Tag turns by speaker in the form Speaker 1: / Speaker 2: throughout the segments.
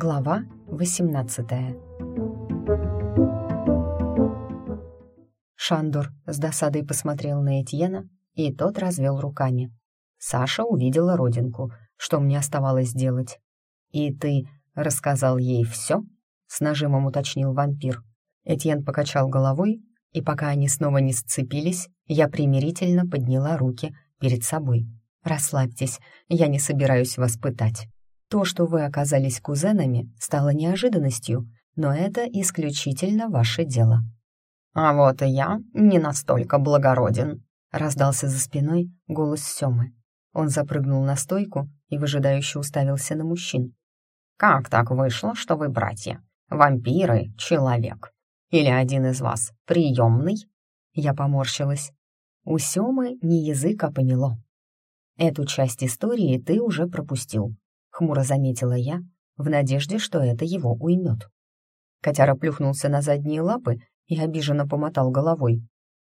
Speaker 1: Глава 18 Шандор с досадой посмотрел на Этьена, и тот развел руками. Саша увидела родинку, что мне оставалось делать. «И ты рассказал ей все?» — с нажимом уточнил вампир. Этьен покачал головой, и пока они снова не сцепились, я примирительно подняла руки перед собой. «Расслабьтесь, я не собираюсь вас пытать. То, что вы оказались кузенами, стало неожиданностью, но это исключительно ваше дело».
Speaker 2: «А вот и я не настолько благороден», — раздался за спиной голос Семы.
Speaker 1: Он запрыгнул на стойку и выжидающе уставился на мужчин.
Speaker 2: «Как так вышло, что вы братья? Вампиры, человек? Или один из вас приемный?»
Speaker 1: Я поморщилась. У Семы не язык, а помело. «Эту часть истории ты уже пропустил», — хмуро заметила я, в надежде, что это его уймет. Котяра плюхнулся на задние лапы и обиженно помотал головой.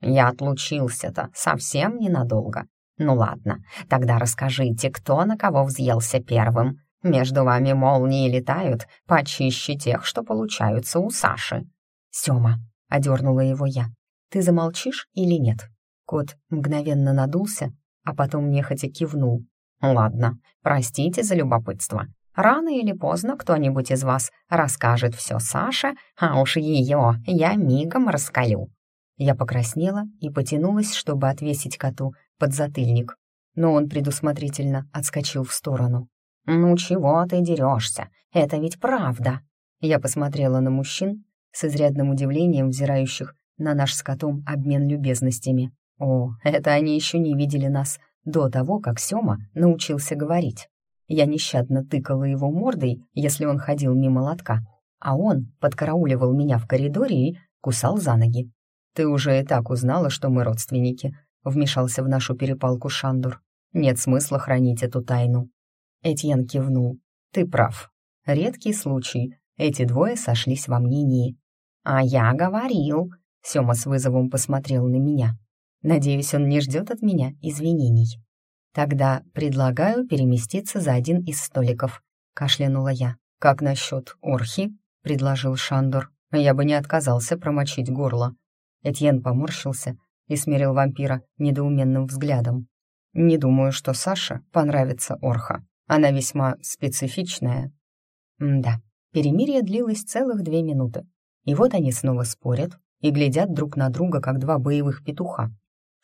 Speaker 2: «Я отлучился-то совсем ненадолго. Ну ладно, тогда расскажите, кто на кого взъелся первым. Между вами молнии летают почище тех, что получаются у Саши».
Speaker 1: «Сёма», — одернула его я, — «ты замолчишь или нет?» Кот мгновенно надулся, а потом нехотя кивнул.
Speaker 2: «Ладно, простите за любопытство. Рано или поздно кто-нибудь из вас расскажет все Саше, а уж ее я мигом раскалю».
Speaker 1: Я покраснела и потянулась, чтобы отвесить коту подзатыльник, но он предусмотрительно отскочил в сторону.
Speaker 2: «Ну чего ты дерешься? Это ведь правда!»
Speaker 1: Я посмотрела на мужчин с изрядным удивлением, взирающих на наш с котом обмен любезностями. О, это они еще не видели нас до того, как Сёма научился говорить. Я нещадно тыкала его мордой, если он ходил мимо лотка, а он подкарауливал меня в коридоре и кусал за ноги. «Ты уже и так узнала, что мы родственники», — вмешался в нашу перепалку Шандур. «Нет смысла хранить эту тайну». Этьен кивнул. «Ты прав. Редкий случай. Эти двое сошлись во мнении».
Speaker 2: «А я говорил», — Сёма с вызовом посмотрел на меня.
Speaker 1: Надеюсь, он не ждет от меня извинений. Тогда предлагаю переместиться за один из столиков, кашлянула я. Как насчет орхи? предложил Шандор. Я бы не отказался промочить горло. Этьен поморщился и смерил вампира недоуменным взглядом. Не думаю, что Саше понравится орха. Она весьма специфичная. М да, перемирие длилось целых две минуты. И вот они снова спорят и глядят друг на друга, как два боевых петуха.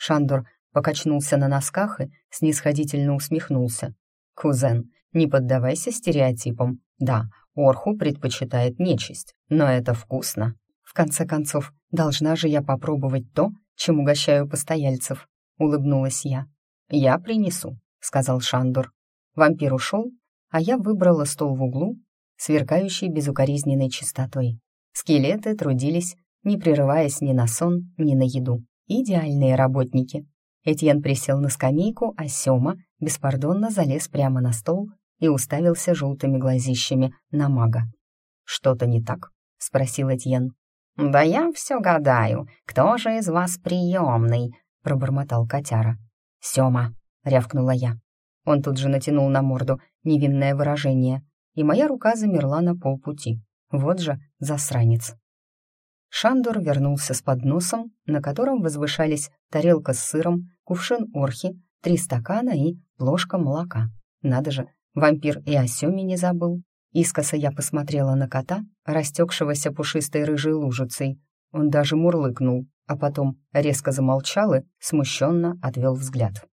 Speaker 1: Шандор покачнулся на носках и снисходительно усмехнулся. «Кузен, не поддавайся стереотипам. Да, Орху предпочитает нечисть, но это вкусно. В конце концов, должна же я попробовать то, чем угощаю постояльцев», — улыбнулась я. «Я принесу», — сказал Шандор. Вампир ушел, а я выбрала стол в углу, сверкающий безукоризненной чистотой. Скелеты трудились, не прерываясь ни на сон, ни на еду. Идеальные работники. Этьен присел на скамейку, а Сёма беспардонно залез прямо на стол и уставился желтыми глазищами на мага. «Что-то не так?» — спросил Этьен.
Speaker 2: «Да я все гадаю, кто же из вас приемный?» — пробормотал котяра.
Speaker 1: «Сёма!» — рявкнула я. Он тут же натянул на морду невинное выражение, и моя рука замерла на полпути. Вот же засранец. Шандор вернулся с подносом, на котором возвышались тарелка с сыром, кувшин орхи, три стакана и ложка молока. Надо же, вампир и о Семе не забыл. Искоса я посмотрела на кота, растекшегося пушистой рыжей лужицей. Он даже мурлыкнул, а потом резко замолчал и смущенно отвел взгляд.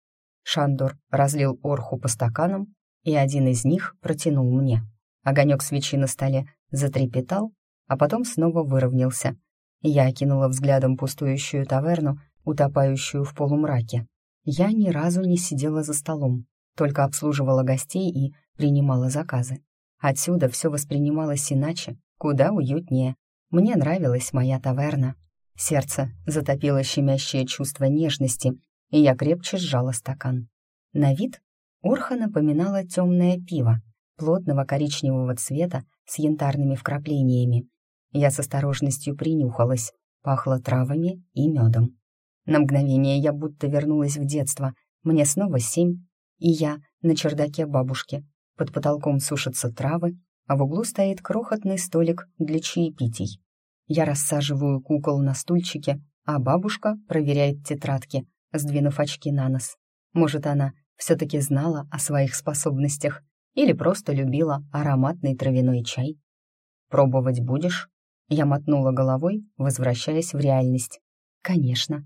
Speaker 1: Шандор разлил орху по стаканам, и один из них протянул мне. Огонек свечи на столе затрепетал, а потом снова выровнялся — я окинула взглядом пустующую таверну, утопающую в полумраке. Я ни разу не сидела за столом, только обслуживала гостей и принимала заказы. Отсюда все воспринималось иначе, куда уютнее. Мне нравилась моя таверна. Сердце затопило щемящее чувство нежности, и я крепче сжала стакан. На вид Орха напоминала темное пиво, плотного коричневого цвета с янтарными вкраплениями. Я с осторожностью принюхалась, пахло травами и медом. На мгновение я будто вернулась в детство. Мне снова семь, и я на чердаке бабушки. Под потолком сушатся травы, а в углу стоит крохотный столик для чаепитий. Я рассаживаю кукол на стульчике, а бабушка проверяет тетрадки, сдвинув очки на нос. Может, она все-таки знала о своих способностях или просто любила ароматный травяной чай. «Пробовать будешь?» Я мотнула головой, возвращаясь в реальность. «Конечно».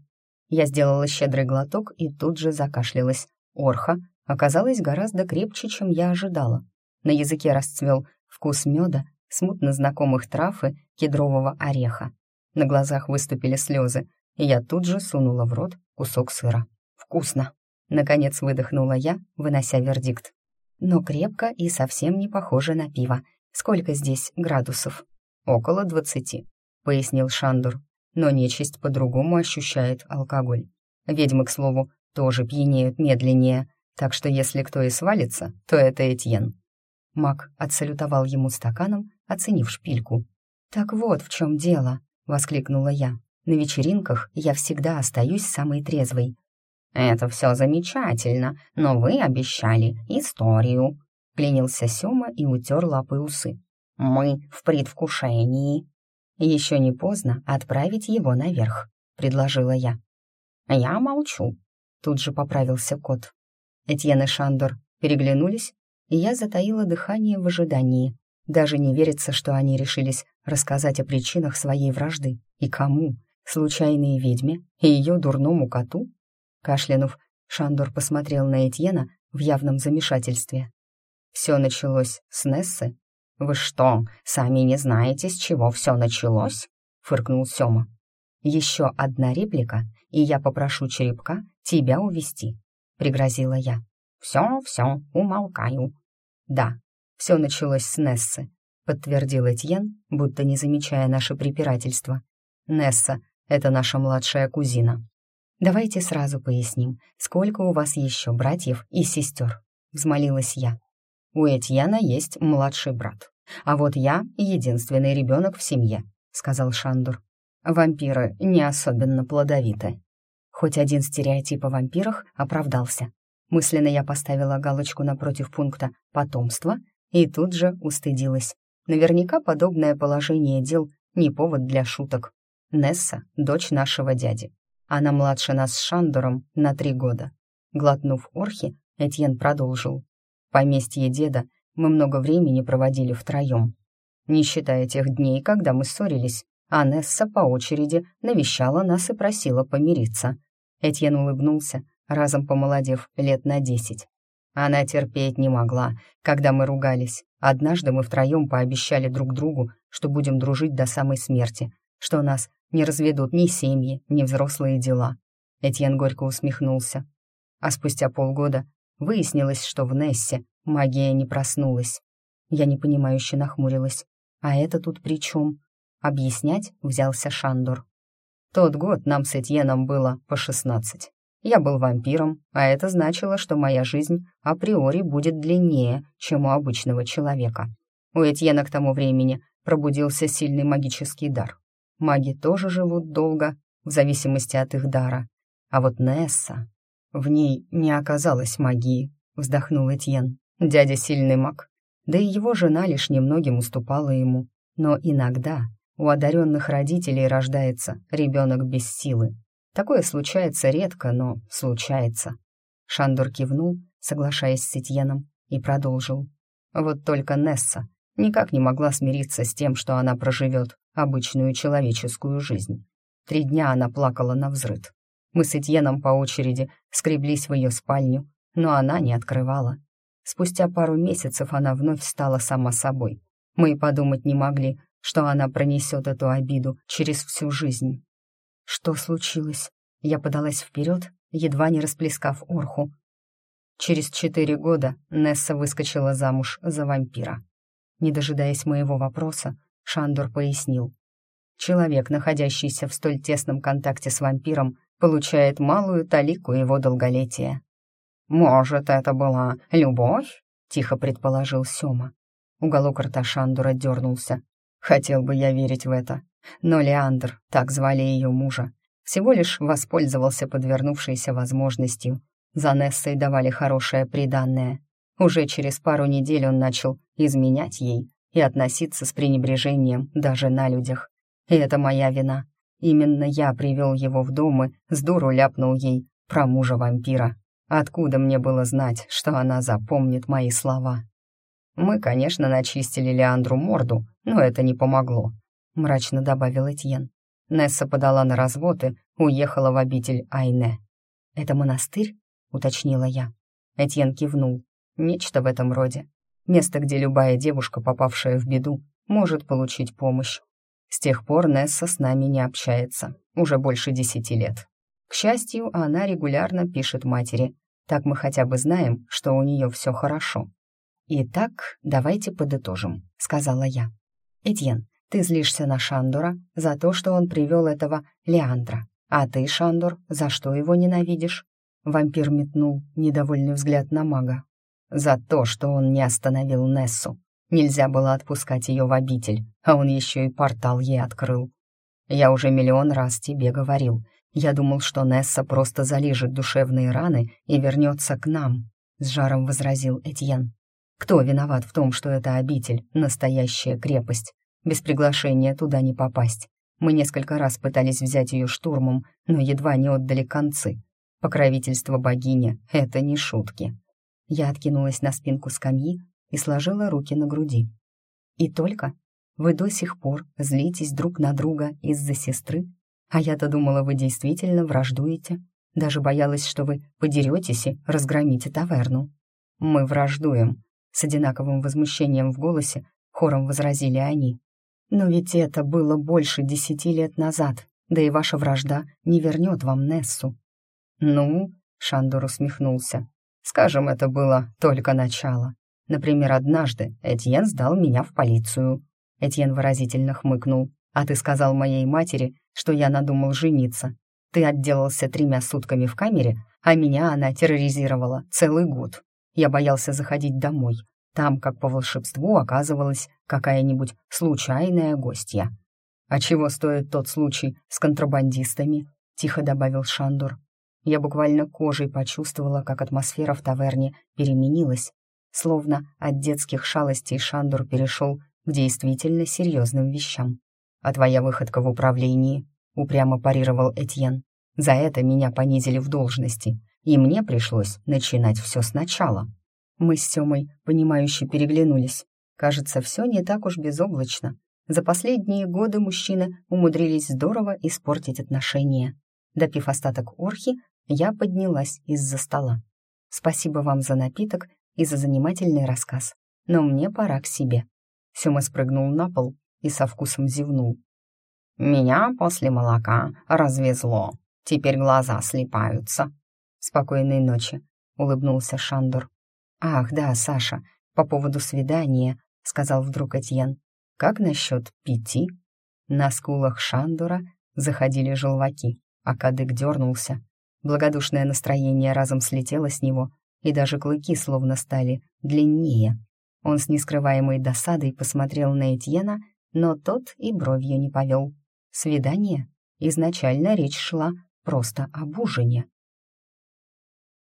Speaker 1: Я сделала щедрый глоток и тут же закашлялась. Орха оказалась гораздо крепче, чем я ожидала. На языке расцвел вкус меда, смутно знакомых трав и кедрового ореха. На глазах выступили слезы, и я тут же сунула в рот кусок сыра. «Вкусно!» Наконец выдохнула я, вынося вердикт. Но крепко и совсем не похоже на пиво. Сколько здесь градусов? Около двадцати, пояснил Шандур. Но нечисть по-другому ощущает алкоголь. Ведьмы, к слову, тоже пьянеют медленнее, так что если кто и свалится, то это Этьен. Мак отсалютовал ему стаканом, оценив шпильку. «Так вот в чем дело», — воскликнула я. «На вечеринках я всегда остаюсь самой трезвой».
Speaker 2: «Это все замечательно, но вы обещали историю», — клянился Сёма и утер лапы усы. «Мы в предвкушении».
Speaker 1: «Еще не поздно отправить его наверх», — предложила я.
Speaker 2: «Я молчу», — тут же поправился кот.
Speaker 1: Этьен и Шандор переглянулись, и я затаила дыхание в ожидании. Даже не верится, что они решились рассказать о причинах своей вражды. И кому? Случайной ведьме и ее дурному коту? Кашлянув, Шандор посмотрел на Этьена в явном замешательстве. «Все началось с Нессы?»
Speaker 2: «Вы что, сами не знаете, с чего все началось?» — фыркнул Сёма.
Speaker 1: «Еще одна реплика, и я попрошу черепка тебя увести», — пригрозила я.
Speaker 2: «Все, все, умолкаю»,
Speaker 1: «Да, все началось с Нессы», — подтвердил Этьен, будто не замечая наше препирательство. «Несса — это наша младшая кузина». «Давайте сразу поясним, сколько у вас еще братьев и сестер?» — взмолилась я. «У Этьена есть младший брат, а вот я — единственный ребенок в семье», — сказал Шандур. «Вампиры не особенно плодовиты». Хоть один стереотип о вампирах оправдался. Мысленно я поставила галочку напротив пункта «потомство» и тут же устыдилась. Наверняка подобное положение дел не повод для шуток. Несса — дочь нашего дяди. Она младше нас с Шандором на три года. Глотнув орхи, Этьен продолжил. Поместье деда мы много времени проводили втроем. Не считая тех дней, когда мы ссорились, а Несса по очереди навещала нас и просила помириться. Этьен улыбнулся, разом помолодев лет на десять. Она терпеть не могла, когда мы ругались. Однажды мы втроем пообещали друг другу, что будем дружить до самой смерти, что нас не разведут ни семьи, ни взрослые дела. Этьен горько усмехнулся. А спустя полгода выяснилось, что в Нессе магия не проснулась. Я непонимающе нахмурилась. А это тут при чем? Объяснять взялся Шандор. Тот год нам с Этьеном было по шестнадцать. Я был вампиром, а это значило, что моя жизнь априори будет длиннее, чем у обычного человека. У Этьена к тому времени пробудился сильный магический дар. Маги тоже живут долго, в зависимости от их дара. А вот Несса... В ней не оказалось магии, вздохнул Этьен. Дядя сильный маг, да и его жена лишь немногим уступала ему. Но иногда у одаренных родителей рождается ребенок без силы, Такое случается редко, но случается. Шандор кивнул, соглашаясь с Этьеном, и продолжил. Вот только Несса никак не могла смириться с тем, что она проживет обычную человеческую жизнь. Три дня она плакала на взрыд. Мы с Этьеном по очереди скреблись в ее спальню, но она не открывала. Спустя пару месяцев она вновь стала сама собой. Мы и подумать не могли, что она пронесет эту обиду через всю жизнь. Что случилось? Я подалась вперед, едва не расплескав орху. Через четыре года Несса выскочила замуж за вампира. Не дожидаясь моего вопроса, Шандор пояснил. Человек, находящийся в столь тесном контакте с вампиром, получает малую талику его долголетия. «Может, это была любовь?» — тихо предположил Сёма. Уголок рта Шандора дернулся. Хотел бы я верить в это. Но Леандр, так звали ее мужа, всего лишь воспользовался подвернувшейся возможностью. За Нессой давали хорошее приданное. Уже через пару недель он начал изменять ей, и относиться с пренебрежением даже на людях. И это моя вина. Именно я привел его в дом и с дуру ляпнул ей про мужа вампира. Откуда мне было знать, что она запомнит мои слова? Мы, конечно, начистили Леандру морду, но это не помогло, мрачно добавил Этьен. Несса подала на развод и уехала в обитель Айне. «Это монастырь?» — уточнила я. Этьен кивнул. «Нечто в этом роде. Место, где любая девушка, попавшая в беду, может получить помощь. С тех пор Несса с нами не общается, уже больше десяти лет. К счастью, она регулярно пишет матери, так мы хотя бы знаем, что у нее все хорошо. «Итак, давайте подытожим», — сказала я. «Этьен, ты злишься на Шандора за то, что он привел этого Леандра. А ты, Шандор, за что его ненавидишь?» Вампир метнул недовольный взгляд на мага. «За то, что он не остановил Нессу. Нельзя было отпускать ее в обитель, а он еще и портал ей открыл. Я уже миллион раз тебе говорил. Я думал, что Несса просто залижет душевные раны и вернется к нам», — с жаром возразил Этьен. «Кто виноват в том, что эта обитель — настоящая крепость? Без приглашения туда не попасть. Мы несколько раз пытались взять ее штурмом, но едва не отдали концы. Покровительство богини — это не шутки. Я откинулась на спинку скамьи и сложила руки на груди. И только вы до сих пор злитесь друг на друга из-за сестры, а я-то думала, вы действительно враждуете. Даже боялась, что вы подеретесь и разгромите таверну. Мы враждуем, с одинаковым возмущением в голосе хором возразили они. Но ведь это было больше десяти лет назад, да и ваша вражда не вернет вам Нессу. Ну, Шандор усмехнулся. Скажем, это было только начало. Например, однажды Этьен сдал меня в полицию. Этьен выразительно хмыкнул. «А ты сказал моей матери, что я надумал жениться. Ты отделался тремя сутками в камере, а меня она терроризировала целый год. Я боялся заходить домой. Там, как по волшебству, оказывалась какая-нибудь случайная гостья. «А чего стоит тот случай с контрабандистами?» — тихо добавил Шандор. Я буквально кожей почувствовала, как атмосфера в таверне переменилась, словно от детских шалостей Шандор перешел к действительно серьезным вещам. «А твоя выходка в управлении?» — упрямо парировал Этьен. «За это меня понизили в должности, и мне пришлось начинать все сначала». Мы с Семой, понимающе переглянулись. Кажется, все не так уж безоблачно. За последние годы мужчины умудрились здорово испортить отношения. Допив остаток орхи, я поднялась из-за стола. Спасибо вам за напиток и за занимательный рассказ. Но мне пора к себе. Сема спрыгнул на пол и со вкусом зевнул. «Меня после молока развезло. Теперь глаза слипаются». «Спокойной ночи», — улыбнулся Шандор. «Ах, да, Саша, по поводу свидания», — сказал вдруг Этьен. «Как насчет пяти?» На скулах Шандора заходили желваки, а кадык дернулся. Благодушное настроение разом слетело с него, и даже клыки словно стали длиннее. Он с нескрываемой досадой посмотрел на Этьена, но тот и бровью не повел. Свидание? Изначально речь шла просто об ужине.